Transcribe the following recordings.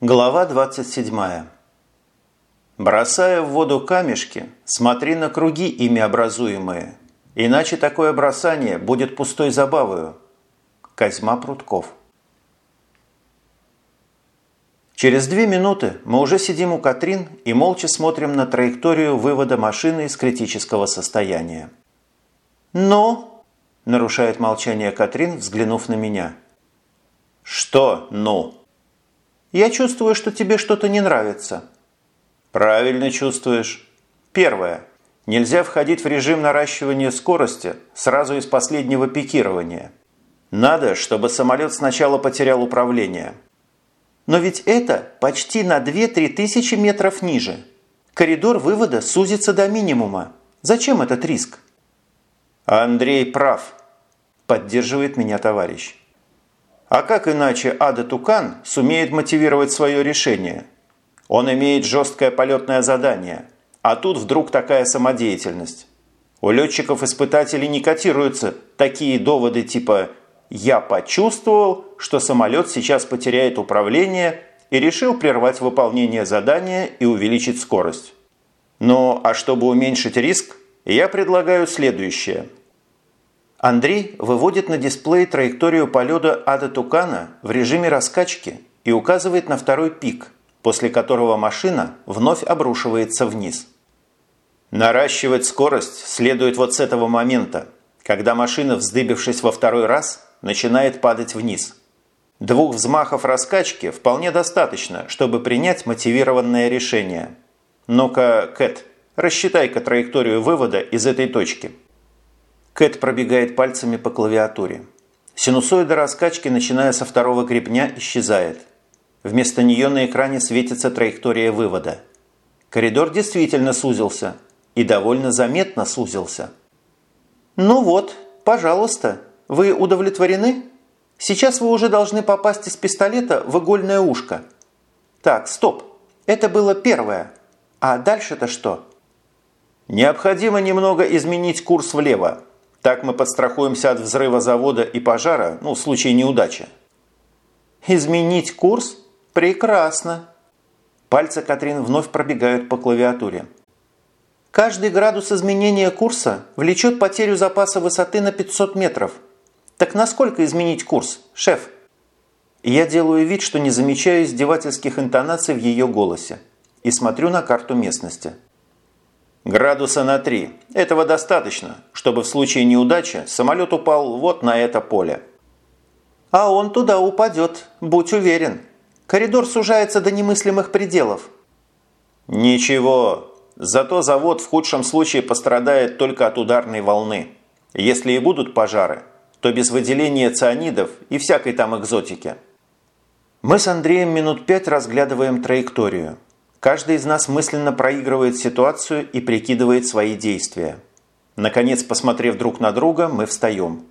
Глава 27. Бросая в воду камешки, смотри на круги, ими образуемые, иначе такое бросание будет пустой забавою. Козьма Прутков. Через две минуты мы уже сидим у Катрин и молча смотрим на траекторию вывода машины из критического состояния. «Но?» – нарушает молчание Катрин, взглянув на меня. «Что «ну»?» Я чувствую, что тебе что-то не нравится. Правильно чувствуешь. Первое. Нельзя входить в режим наращивания скорости сразу из последнего пикирования. Надо, чтобы самолет сначала потерял управление. Но ведь это почти на 2-3 тысячи метров ниже. Коридор вывода сузится до минимума. Зачем этот риск? Андрей прав, поддерживает меня товарищ. А как иначе Ада Тукан сумеет мотивировать свое решение? Он имеет жесткое полетное задание, а тут вдруг такая самодеятельность. У летчиков-испытателей не котируются такие доводы типа «я почувствовал, что самолет сейчас потеряет управление и решил прервать выполнение задания и увеличить скорость». Ну, а чтобы уменьшить риск, я предлагаю следующее – Андрей выводит на дисплей траекторию полета Ада Тукана в режиме раскачки и указывает на второй пик, после которого машина вновь обрушивается вниз. Наращивать скорость следует вот с этого момента, когда машина, вздыбившись во второй раз, начинает падать вниз. Двух взмахов раскачки вполне достаточно, чтобы принять мотивированное решение. Ну-ка, Кэт, рассчитай-ка траекторию вывода из этой точки – Кэт пробегает пальцами по клавиатуре. Синусоида раскачки, начиная со второго гребня, исчезает. Вместо нее на экране светится траектория вывода. Коридор действительно сузился. И довольно заметно сузился. «Ну вот, пожалуйста, вы удовлетворены? Сейчас вы уже должны попасть из пистолета в игольное ушко. Так, стоп, это было первое. А дальше-то что?» «Необходимо немного изменить курс влево», так мы подстрахуемся от взрыва завода и пожара, ну, в случае неудачи. Изменить курс? Прекрасно. Пальцы Катрин вновь пробегают по клавиатуре. Каждый градус изменения курса влечет потерю запаса высоты на 500 метров. Так насколько изменить курс, шеф? Я делаю вид, что не замечаю издевательских интонаций в ее голосе и смотрю на карту местности. Градуса на 3. Этого достаточно, чтобы в случае неудачи самолет упал вот на это поле. А он туда упадет, будь уверен. Коридор сужается до немыслимых пределов. Ничего, зато завод в худшем случае пострадает только от ударной волны. Если и будут пожары, то без выделения цианидов и всякой там экзотики. Мы с Андреем минут пять разглядываем траекторию. Каждый из нас мысленно проигрывает ситуацию и прикидывает свои действия. Наконец, посмотрев друг на друга, мы встаем.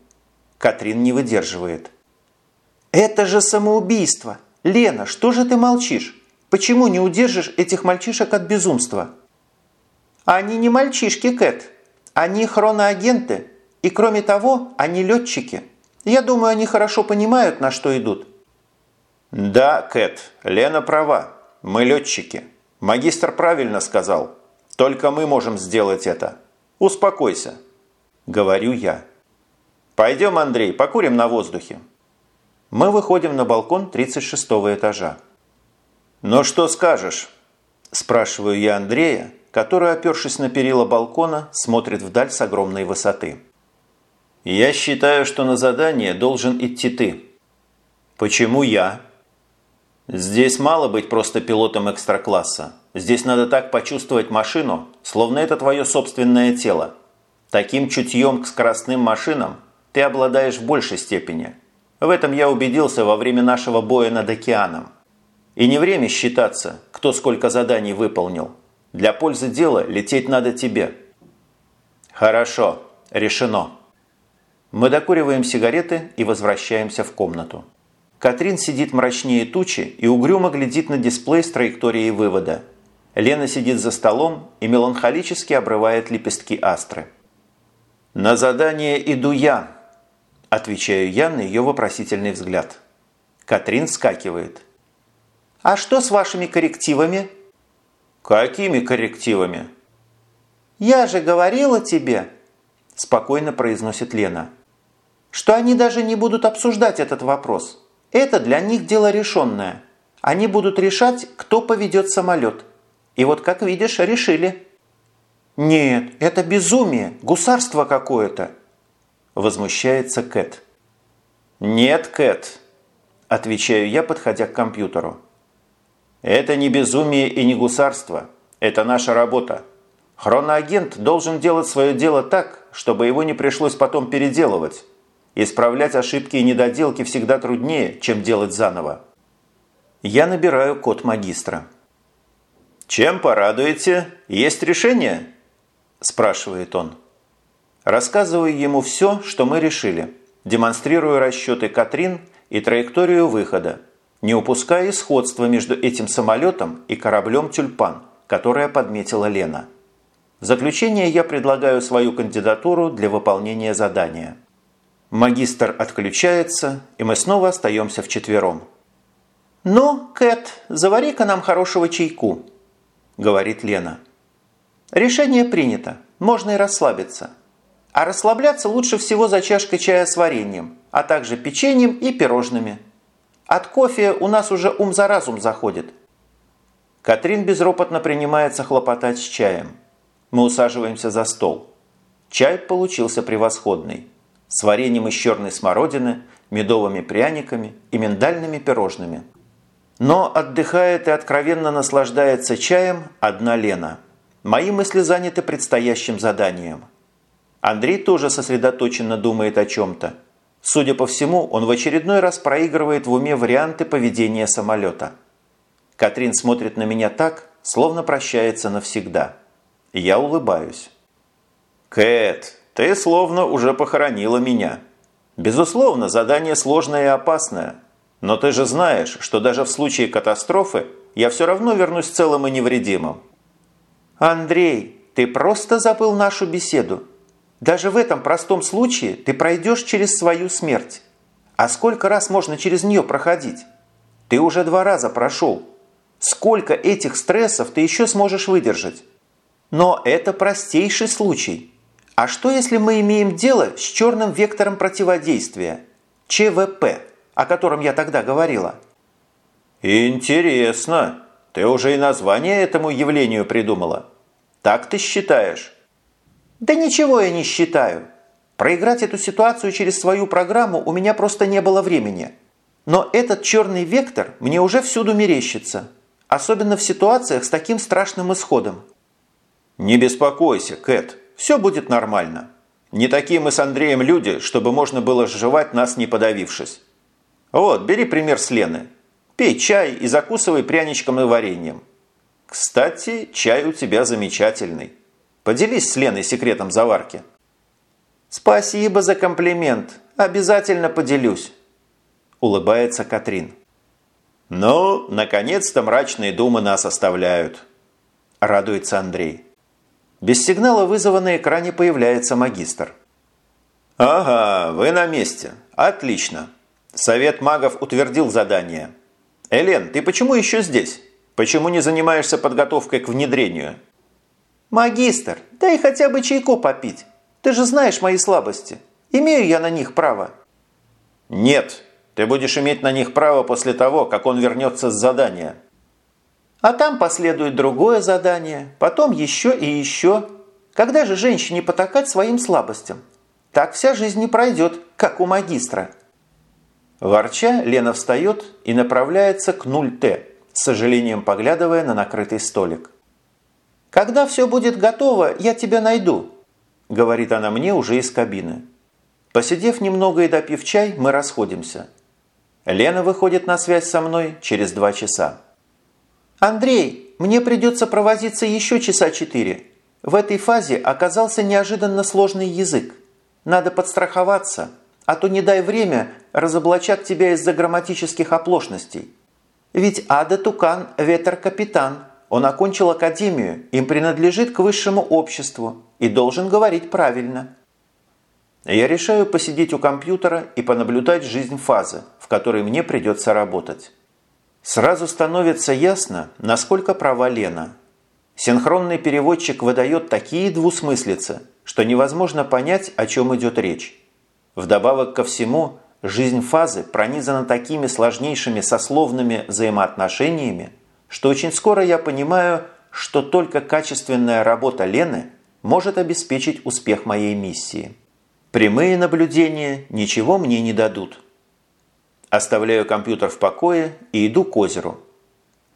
Катрин не выдерживает. «Это же самоубийство! Лена, что же ты молчишь? Почему не удержишь этих мальчишек от безумства?» «Они не мальчишки, Кэт. Они хроноагенты. И кроме того, они летчики. Я думаю, они хорошо понимают, на что идут». «Да, Кэт, Лена права. Мы летчики». Магистр правильно сказал. Только мы можем сделать это. Успокойся. Говорю я. Пойдем, Андрей, покурим на воздухе. Мы выходим на балкон 36 этажа. «Ну что скажешь?» – спрашиваю я Андрея, который, опершись на перила балкона, смотрит вдаль с огромной высоты. «Я считаю, что на задание должен идти ты». «Почему я?» Здесь мало быть просто пилотом экстракласса. Здесь надо так почувствовать машину, словно это твое собственное тело. Таким чутьем к скоростным машинам ты обладаешь в большей степени. В этом я убедился во время нашего боя над океаном. И не время считаться, кто сколько заданий выполнил. Для пользы дела лететь надо тебе. Хорошо, решено. Мы докуриваем сигареты и возвращаемся в комнату. Катрин сидит мрачнее тучи и угрюмо глядит на дисплей с траекторией вывода. Лена сидит за столом и меланхолически обрывает лепестки астры. «На задание иду я», – отвечаю я на ее вопросительный взгляд. Катрин вскакивает. А что с вашими коррективами? Какими коррективами? Я же говорила тебе, спокойно произносит Лена, что они даже не будут обсуждать этот вопрос. Это для них дело решенное. Они будут решать, кто поведет самолет. И вот, как видишь, решили. «Нет, это безумие, гусарство какое-то!» Возмущается Кэт. «Нет, Кэт», – отвечаю я, подходя к компьютеру. «Это не безумие и не гусарство. Это наша работа. Хроноагент должен делать свое дело так, чтобы его не пришлось потом переделывать. Исправлять ошибки и недоделки всегда труднее, чем делать заново. Я набираю код магистра. «Чем порадуете? Есть решение?» – спрашивает он. Рассказываю ему все, что мы решили. Демонстрирую расчеты Катрин и траекторию выхода, не упуская сходства между этим самолетом и кораблем «Тюльпан», которое подметила Лена. В заключение я предлагаю свою кандидатуру для выполнения задания. Магистр отключается, и мы снова остаемся вчетвером. «Ну, Кэт, завари-ка нам хорошего чайку», – говорит Лена. «Решение принято, можно и расслабиться. А расслабляться лучше всего за чашкой чая с вареньем, а также печеньем и пирожными. От кофе у нас уже ум за разум заходит». Катрин безропотно принимается хлопотать с чаем. Мы усаживаемся за стол. Чай получился превосходный. С вареньем из черной смородины, медовыми пряниками и миндальными пирожными – но отдыхает и откровенно наслаждается чаем одна Лена. Мои мысли заняты предстоящим заданием. Андрей тоже сосредоточенно думает о чем-то. Судя по всему, он в очередной раз проигрывает в уме варианты поведения самолета. Катрин смотрит на меня так, словно прощается навсегда. Я улыбаюсь. «Кэт, ты словно уже похоронила меня. Безусловно, задание сложное и опасное, но ты же знаешь, что даже в случае катастрофы я все равно вернусь целым и невредимым. Андрей, ты просто забыл нашу беседу. Даже в этом простом случае ты пройдешь через свою смерть. А сколько раз можно через нее проходить? Ты уже два раза прошел. Сколько этих стрессов ты еще сможешь выдержать? Но это простейший случай. А что если мы имеем дело с черным вектором противодействия? ЧВП о котором я тогда говорила. Интересно. Ты уже и название этому явлению придумала. Так ты считаешь? Да ничего я не считаю. Проиграть эту ситуацию через свою программу у меня просто не было времени. Но этот черный вектор мне уже всюду мерещится. Особенно в ситуациях с таким страшным исходом. Не беспокойся, Кэт. Все будет нормально. Не такие мы с Андреем люди, чтобы можно было сживать нас не подавившись. Вот, бери пример с Лены. Пей чай и закусывай пряничком и вареньем. Кстати, чай у тебя замечательный. Поделись с Леной секретом заварки. Спасибо за комплимент. Обязательно поделюсь. Улыбается Катрин. Ну, наконец-то мрачные думы нас оставляют. Радуется Андрей. Без сигнала вызова на экране появляется магистр. «Ага, вы на месте. Отлично. Совет магов утвердил задание. Элен, ты почему еще здесь? Почему не занимаешься подготовкой к внедрению? Магистр, дай хотя бы чайку попить. Ты же знаешь мои слабости. Имею я на них право. Нет, ты будешь иметь на них право после того, как он вернется с задания. А там последует другое задание, потом еще и еще. Когда же женщине потакать своим слабостям? Так вся жизнь не пройдет, как у магистра. Ворча, Лена встает и направляется к 0Т, с сожалением поглядывая на накрытый столик. «Когда все будет готово, я тебя найду», – говорит она мне уже из кабины. Посидев немного и допив чай, мы расходимся. Лена выходит на связь со мной через два часа. «Андрей, мне придется провозиться еще часа четыре. В этой фазе оказался неожиданно сложный язык. Надо подстраховаться» а то не дай время, разоблачат тебя из-за грамматических оплошностей. Ведь Ада Тукан – ветер-капитан. Он окончил академию, им принадлежит к высшему обществу и должен говорить правильно. Я решаю посидеть у компьютера и понаблюдать жизнь фазы, в которой мне придется работать. Сразу становится ясно, насколько права Лена. Синхронный переводчик выдает такие двусмыслицы, что невозможно понять, о чем идет речь. Вдобавок ко всему, жизнь фазы пронизана такими сложнейшими сословными взаимоотношениями, что очень скоро я понимаю, что только качественная работа Лены может обеспечить успех моей миссии. Прямые наблюдения ничего мне не дадут. Оставляю компьютер в покое и иду к озеру.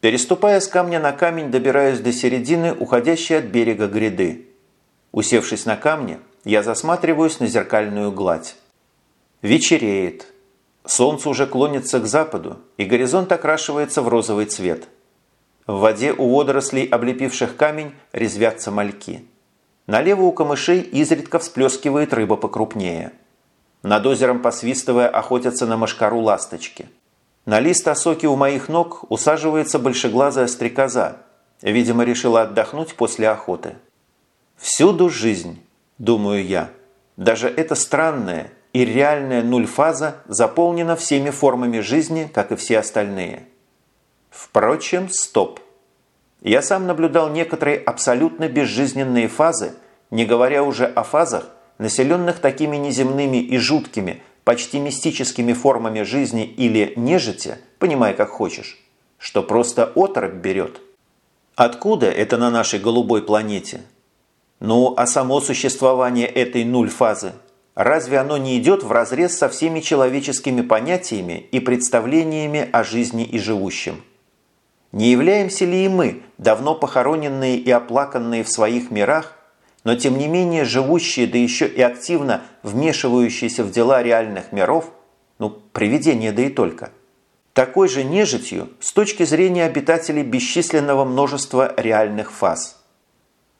Переступая с камня на камень, добираюсь до середины, уходящей от берега гряды. Усевшись на камне, я засматриваюсь на зеркальную гладь. Вечереет. Солнце уже клонится к западу, и горизонт окрашивается в розовый цвет. В воде у водорослей, облепивших камень, резвятся мальки. Налево у камышей изредка всплескивает рыба покрупнее – над озером, посвистывая, охотятся на мошкару ласточки. На лист осоки у моих ног усаживается большеглазая стрекоза. Видимо, решила отдохнуть после охоты. Всюду жизнь, думаю я. Даже эта странная и реальная нуль-фаза заполнена всеми формами жизни, как и все остальные. Впрочем, стоп. Я сам наблюдал некоторые абсолютно безжизненные фазы, не говоря уже о фазах, населенных такими неземными и жуткими, почти мистическими формами жизни или нежити, понимай как хочешь, что просто оторопь берет. Откуда это на нашей голубой планете? Ну, а само существование этой нуль-фазы, разве оно не идет вразрез со всеми человеческими понятиями и представлениями о жизни и живущем? Не являемся ли и мы, давно похороненные и оплаканные в своих мирах, но тем не менее живущие, да еще и активно вмешивающиеся в дела реальных миров, ну, привидения да и только, такой же нежитью с точки зрения обитателей бесчисленного множества реальных фаз.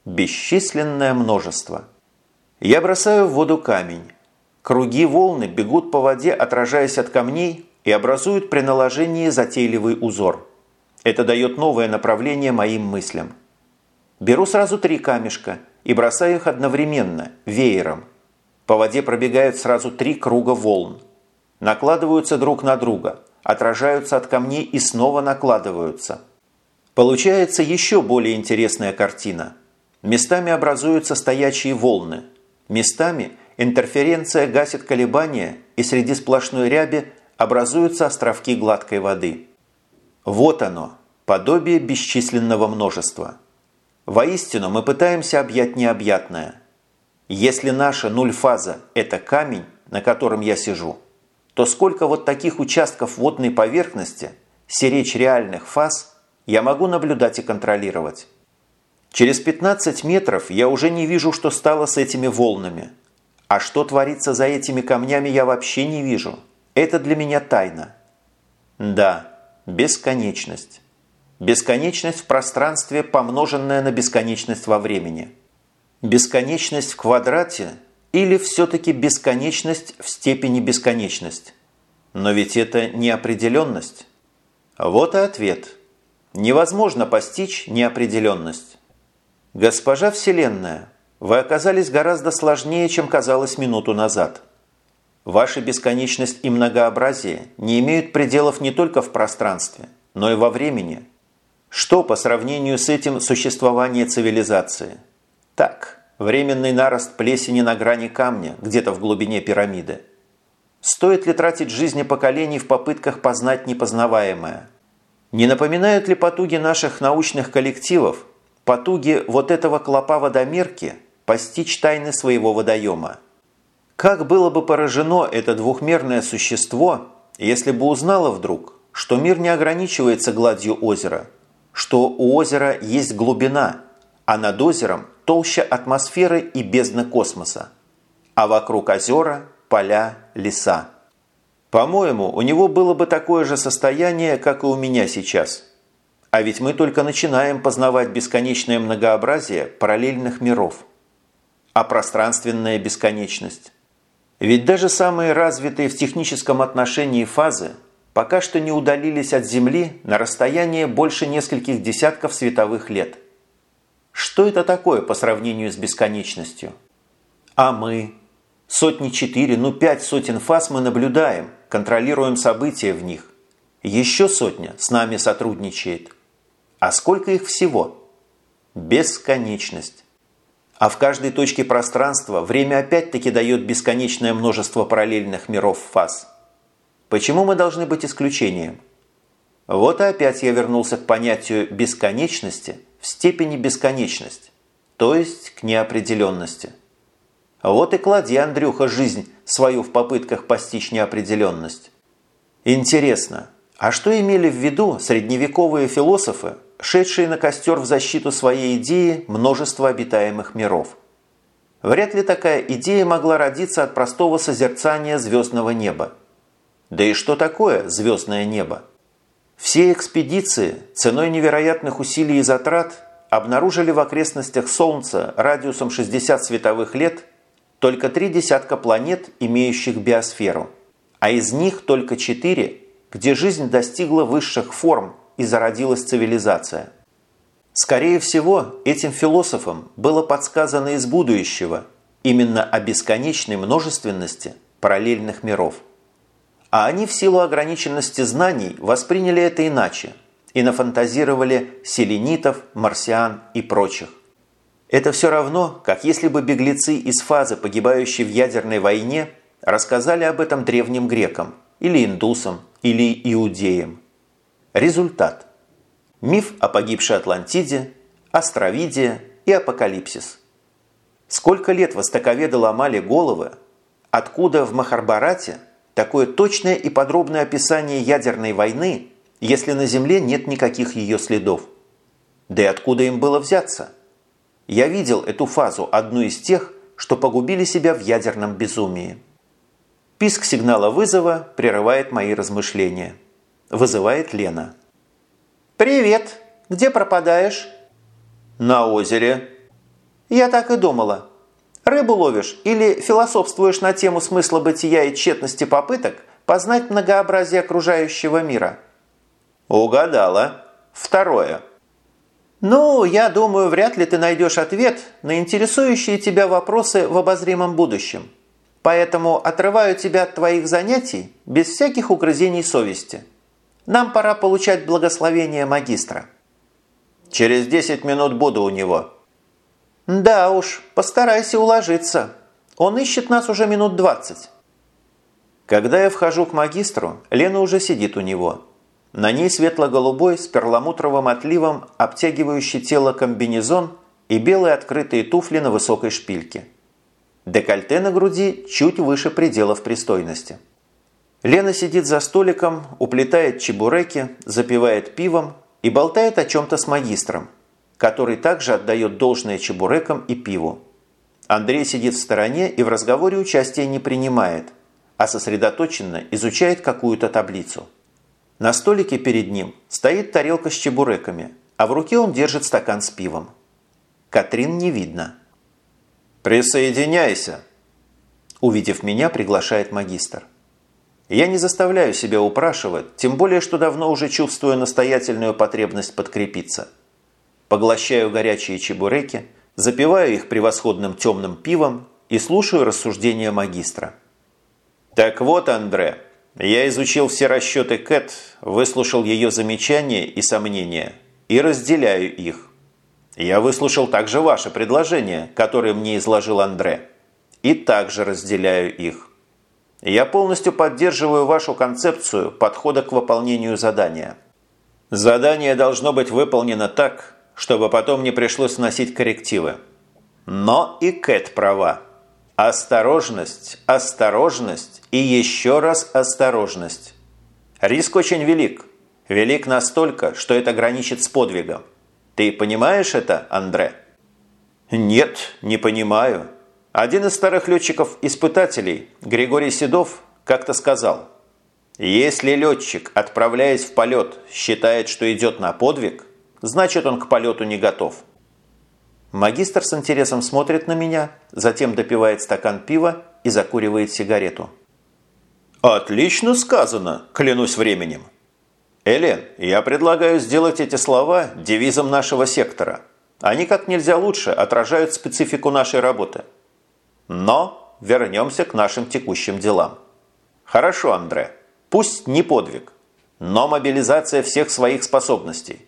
Бесчисленное множество. Я бросаю в воду камень. Круги волны бегут по воде, отражаясь от камней, и образуют при наложении затейливый узор. Это дает новое направление моим мыслям. Беру сразу три камешка – и бросаю их одновременно, веером. По воде пробегают сразу три круга волн. Накладываются друг на друга, отражаются от камней и снова накладываются. Получается еще более интересная картина. Местами образуются стоячие волны. Местами интерференция гасит колебания, и среди сплошной ряби образуются островки гладкой воды. Вот оно, подобие бесчисленного множества. Воистину, мы пытаемся объять необъятное. Если наша нуль-фаза – это камень, на котором я сижу, то сколько вот таких участков водной поверхности, сиречь реальных фаз, я могу наблюдать и контролировать. Через 15 метров я уже не вижу, что стало с этими волнами. А что творится за этими камнями, я вообще не вижу. Это для меня тайна. Да, бесконечность. Бесконечность в пространстве, помноженная на бесконечность во времени. Бесконечность в квадрате или все-таки бесконечность в степени бесконечность? Но ведь это неопределенность. Вот и ответ. Невозможно постичь неопределенность. Госпожа Вселенная, вы оказались гораздо сложнее, чем казалось минуту назад. Ваша бесконечность и многообразие не имеют пределов не только в пространстве, но и во времени – что по сравнению с этим существование цивилизации? Так, временный нарост плесени на грани камня, где-то в глубине пирамиды. Стоит ли тратить жизни поколений в попытках познать непознаваемое? Не напоминают ли потуги наших научных коллективов, потуги вот этого клопа водомерки постичь тайны своего водоема? Как было бы поражено это двухмерное существо, если бы узнало вдруг, что мир не ограничивается гладью озера – что у озера есть глубина, а над озером толща атмосферы и бездна космоса, а вокруг озера – поля, леса. По-моему, у него было бы такое же состояние, как и у меня сейчас. А ведь мы только начинаем познавать бесконечное многообразие параллельных миров. А пространственная бесконечность? Ведь даже самые развитые в техническом отношении фазы – пока что не удалились от Земли на расстояние больше нескольких десятков световых лет. Что это такое по сравнению с бесконечностью? А мы? Сотни четыре, ну пять сотен фаз мы наблюдаем, контролируем события в них. Еще сотня с нами сотрудничает. А сколько их всего? Бесконечность. А в каждой точке пространства время опять-таки дает бесконечное множество параллельных миров фаз. Почему мы должны быть исключением? Вот и опять я вернулся к понятию бесконечности в степени бесконечность, то есть к неопределенности. Вот и клади, Андрюха, жизнь свою в попытках постичь неопределенность. Интересно, а что имели в виду средневековые философы, шедшие на костер в защиту своей идеи множества обитаемых миров? Вряд ли такая идея могла родиться от простого созерцания звездного неба. Да и что такое звездное небо? Все экспедиции ценой невероятных усилий и затрат обнаружили в окрестностях Солнца радиусом 60 световых лет только три десятка планет, имеющих биосферу, а из них только четыре, где жизнь достигла высших форм и зародилась цивилизация. Скорее всего, этим философам было подсказано из будущего именно о бесконечной множественности параллельных миров. А они в силу ограниченности знаний восприняли это иначе и нафантазировали селенитов, марсиан и прочих. Это все равно, как если бы беглецы из фазы, погибающей в ядерной войне, рассказали об этом древним грекам, или индусам, или иудеям. Результат. Миф о погибшей Атлантиде, Астровидия и Апокалипсис. Сколько лет востоковеды ломали головы, откуда в Махарбарате – Такое точное и подробное описание ядерной войны, если на Земле нет никаких ее следов. Да и откуда им было взяться? Я видел эту фазу, одну из тех, что погубили себя в ядерном безумии. Писк сигнала вызова прерывает мои размышления. Вызывает Лена. «Привет! Где пропадаешь?» «На озере». «Я так и думала. Рыбу ловишь или философствуешь на тему смысла бытия и тщетности попыток познать многообразие окружающего мира? Угадала. Второе. Ну, я думаю, вряд ли ты найдешь ответ на интересующие тебя вопросы в обозримом будущем. Поэтому отрываю тебя от твоих занятий без всяких угрызений совести. Нам пора получать благословение магистра. Через 10 минут буду у него. «Да уж, постарайся уложиться. Он ищет нас уже минут двадцать». Когда я вхожу к магистру, Лена уже сидит у него. На ней светло-голубой с перламутровым отливом обтягивающий тело комбинезон и белые открытые туфли на высокой шпильке. Декольте на груди чуть выше пределов пристойности. Лена сидит за столиком, уплетает чебуреки, запивает пивом и болтает о чем-то с магистром – который также отдает должное чебурекам и пиву. Андрей сидит в стороне и в разговоре участия не принимает, а сосредоточенно изучает какую-то таблицу. На столике перед ним стоит тарелка с чебуреками, а в руке он держит стакан с пивом. Катрин не видно. «Присоединяйся!» Увидев меня, приглашает магистр. Я не заставляю себя упрашивать, тем более, что давно уже чувствую настоятельную потребность подкрепиться – поглощаю горячие чебуреки, запиваю их превосходным темным пивом и слушаю рассуждения магистра. «Так вот, Андре, я изучил все расчеты Кэт, выслушал ее замечания и сомнения и разделяю их. Я выслушал также ваши предложения, которые мне изложил Андре, и также разделяю их. Я полностью поддерживаю вашу концепцию подхода к выполнению задания. Задание должно быть выполнено так, чтобы потом не пришлось вносить коррективы. Но и Кэт права. Осторожность, осторожность и еще раз осторожность. Риск очень велик. Велик настолько, что это граничит с подвигом. Ты понимаешь это, Андре? Нет, не понимаю. Один из старых летчиков-испытателей, Григорий Седов, как-то сказал, если летчик, отправляясь в полет, считает, что идет на подвиг – Значит, он к полету не готов. Магистр с интересом смотрит на меня, затем допивает стакан пива и закуривает сигарету. «Отлично сказано, клянусь временем. Элен, я предлагаю сделать эти слова девизом нашего сектора. Они как нельзя лучше отражают специфику нашей работы. Но вернемся к нашим текущим делам. Хорошо, Андре, пусть не подвиг, но мобилизация всех своих способностей.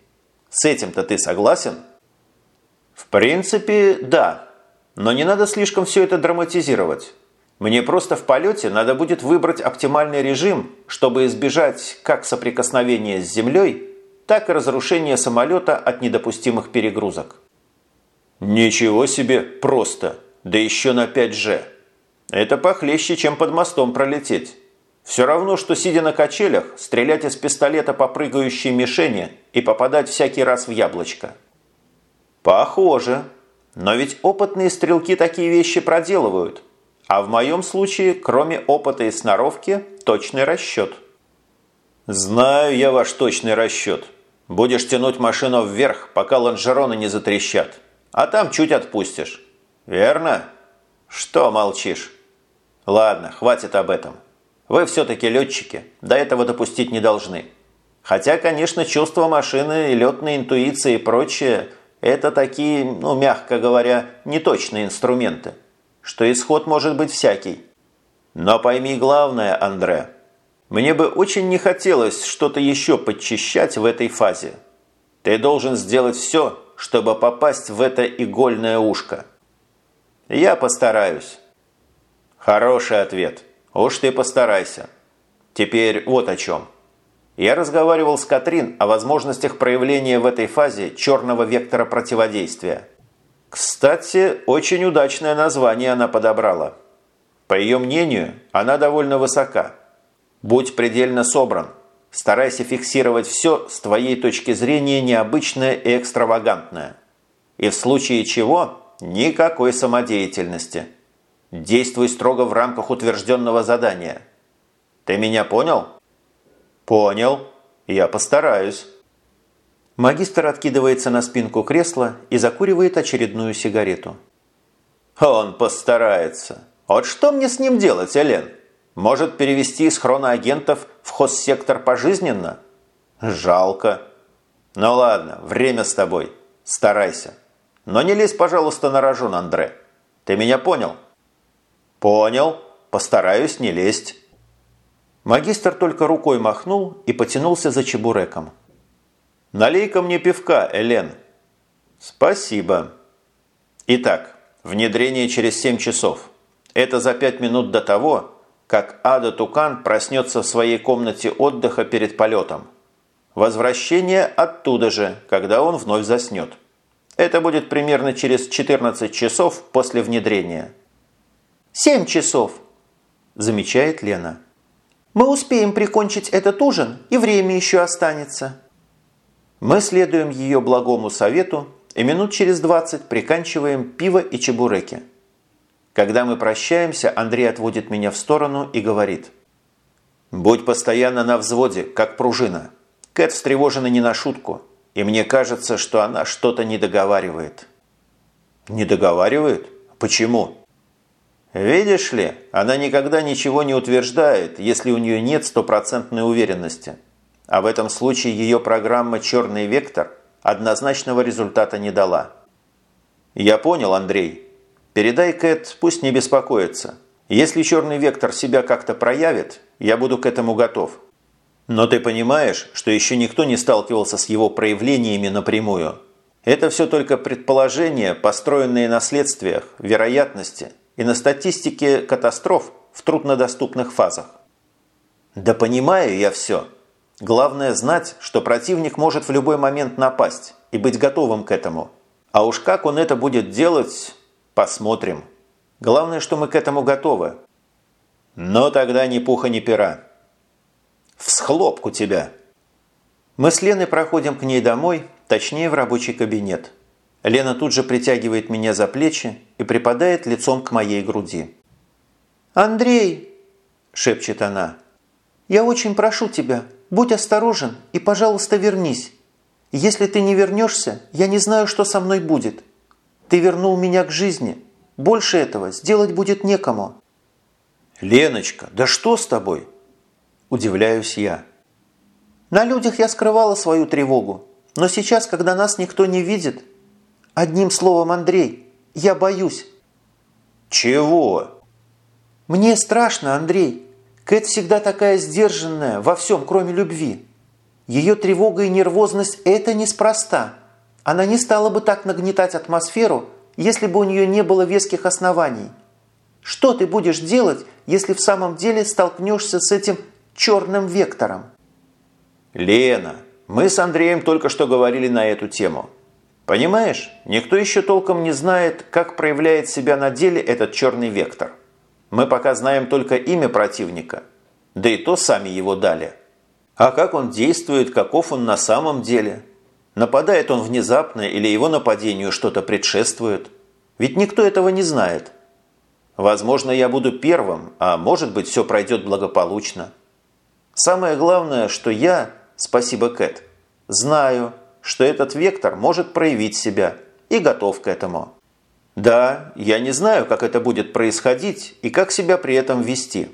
С этим-то ты согласен? В принципе, да. Но не надо слишком все это драматизировать. Мне просто в полете надо будет выбрать оптимальный режим, чтобы избежать как соприкосновения с землей, так и разрушения самолета от недопустимых перегрузок. Ничего себе, просто! Да еще на 5G. Это похлеще, чем под мостом пролететь. Все равно, что сидя на качелях, стрелять из пистолета по прыгающей мишени и попадать всякий раз в яблочко. Похоже. Но ведь опытные стрелки такие вещи проделывают. А в моем случае, кроме опыта и сноровки, точный расчет. Знаю я ваш точный расчет. Будешь тянуть машину вверх, пока лонжероны не затрещат. А там чуть отпустишь. Верно? Что молчишь? Ладно, хватит об этом. Вы все-таки летчики, до этого допустить не должны. Хотя, конечно, чувство машины и летная интуиция и прочее – это такие, ну, мягко говоря, неточные инструменты, что исход может быть всякий. Но пойми главное, Андре, мне бы очень не хотелось что-то еще подчищать в этой фазе. Ты должен сделать все, чтобы попасть в это игольное ушко. Я постараюсь. Хороший ответ. Уж ты постарайся. Теперь вот о чем. Я разговаривал с Катрин о возможностях проявления в этой фазе черного вектора противодействия. Кстати, очень удачное название она подобрала. По ее мнению, она довольно высока. Будь предельно собран. Старайся фиксировать все с твоей точки зрения необычное и экстравагантное. И в случае чего никакой самодеятельности – Действуй строго в рамках утвержденного задания. Ты меня понял? Понял. Я постараюсь. Магистр откидывается на спинку кресла и закуривает очередную сигарету. Он постарается. Вот что мне с ним делать, Элен? Может перевести из хроноагентов в хозсектор пожизненно? Жалко. Ну ладно, время с тобой. Старайся. Но не лезь, пожалуйста, на рожон, Андре. Ты меня понял? «Понял. Постараюсь не лезть». Магистр только рукой махнул и потянулся за чебуреком. «Налей-ка мне пивка, Элен». «Спасибо». Итак, внедрение через 7 часов. Это за 5 минут до того, как Ада Тукан проснется в своей комнате отдыха перед полетом. Возвращение оттуда же, когда он вновь заснет. Это будет примерно через 14 часов после внедрения. «Семь часов», – замечает Лена. «Мы успеем прикончить этот ужин, и время еще останется». Мы следуем ее благому совету и минут через двадцать приканчиваем пиво и чебуреки. Когда мы прощаемся, Андрей отводит меня в сторону и говорит. «Будь постоянно на взводе, как пружина. Кэт встревожена не на шутку, и мне кажется, что она что-то не договаривает». «Не договаривает? Почему?» Видишь ли, она никогда ничего не утверждает, если у нее нет стопроцентной уверенности. А в этом случае ее программа «Черный вектор» однозначного результата не дала. Я понял, Андрей. Передай Кэт, пусть не беспокоится. Если черный вектор себя как-то проявит, я буду к этому готов. Но ты понимаешь, что еще никто не сталкивался с его проявлениями напрямую. Это все только предположения, построенные на следствиях, вероятности – и на статистике катастроф в труднодоступных фазах. Да понимаю я все. Главное знать, что противник может в любой момент напасть и быть готовым к этому. А уж как он это будет делать, посмотрим. Главное, что мы к этому готовы. Но тогда ни пуха, ни пера. Всхлопку тебя. Мы с Леной проходим к ней домой, точнее в рабочий кабинет. Лена тут же притягивает меня за плечи и припадает лицом к моей груди. «Андрей!» – шепчет она. «Я очень прошу тебя, будь осторожен и, пожалуйста, вернись. Если ты не вернешься, я не знаю, что со мной будет. Ты вернул меня к жизни. Больше этого сделать будет некому». «Леночка, да что с тобой?» – удивляюсь я. «На людях я скрывала свою тревогу, но сейчас, когда нас никто не видит, Одним словом, Андрей, я боюсь. Чего? Мне страшно, Андрей. Кэт всегда такая сдержанная во всем, кроме любви. Ее тревога и нервозность – это неспроста. Она не стала бы так нагнетать атмосферу, если бы у нее не было веских оснований. Что ты будешь делать, если в самом деле столкнешься с этим черным вектором? Лена, мы с Андреем только что говорили на эту тему. Понимаешь, никто еще толком не знает, как проявляет себя на деле этот черный вектор. Мы пока знаем только имя противника, да и то сами его дали. А как он действует, каков он на самом деле? Нападает он внезапно или его нападению что-то предшествует? Ведь никто этого не знает. Возможно, я буду первым, а может быть, все пройдет благополучно. Самое главное, что я, спасибо Кэт, знаю, что этот вектор может проявить себя и готов к этому. Да, я не знаю, как это будет происходить и как себя при этом вести.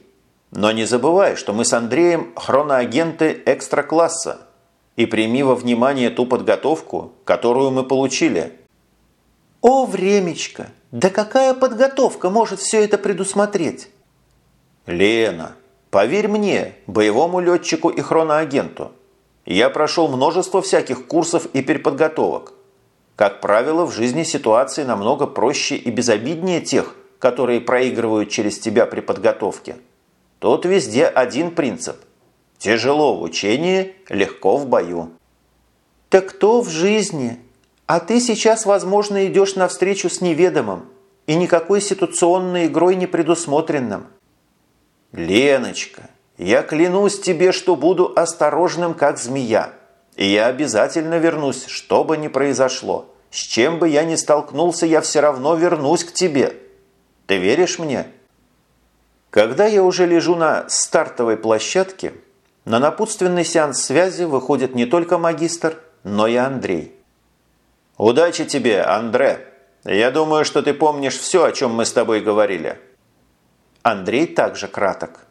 Но не забывай, что мы с Андреем хроноагенты экстра-класса. И прими во внимание ту подготовку, которую мы получили. О, времечко! Да какая подготовка может все это предусмотреть? Лена, поверь мне, боевому летчику и хроноагенту. Я прошел множество всяких курсов и переподготовок. Как правило, в жизни ситуации намного проще и безобиднее тех, которые проигрывают через тебя при подготовке. Тут везде один принцип. Тяжело в учении, легко в бою. Так кто в жизни? А ты сейчас, возможно, идешь навстречу с неведомым и никакой ситуационной игрой не предусмотренным. Леночка, я клянусь тебе, что буду осторожным, как змея. И я обязательно вернусь, что бы ни произошло. С чем бы я ни столкнулся, я все равно вернусь к тебе. Ты веришь мне? Когда я уже лежу на стартовой площадке, на напутственный сеанс связи выходит не только магистр, но и Андрей. «Удачи тебе, Андре! Я думаю, что ты помнишь все, о чем мы с тобой говорили». Андрей также краток.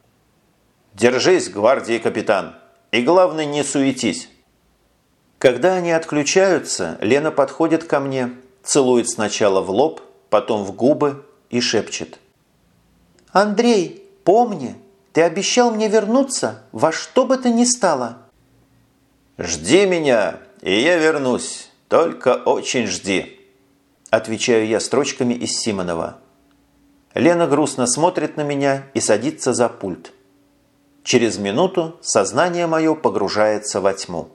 «Держись, гвардии капитан, и главное, не суетись». Когда они отключаются, Лена подходит ко мне, целует сначала в лоб, потом в губы и шепчет. «Андрей, помни, ты обещал мне вернуться во что бы то ни стало». «Жди меня, и я вернусь». Только очень жди. Отвечаю я строчками из Симонова. Лена грустно смотрит на меня и садится за пульт. Через минуту сознание мое погружается во тьму.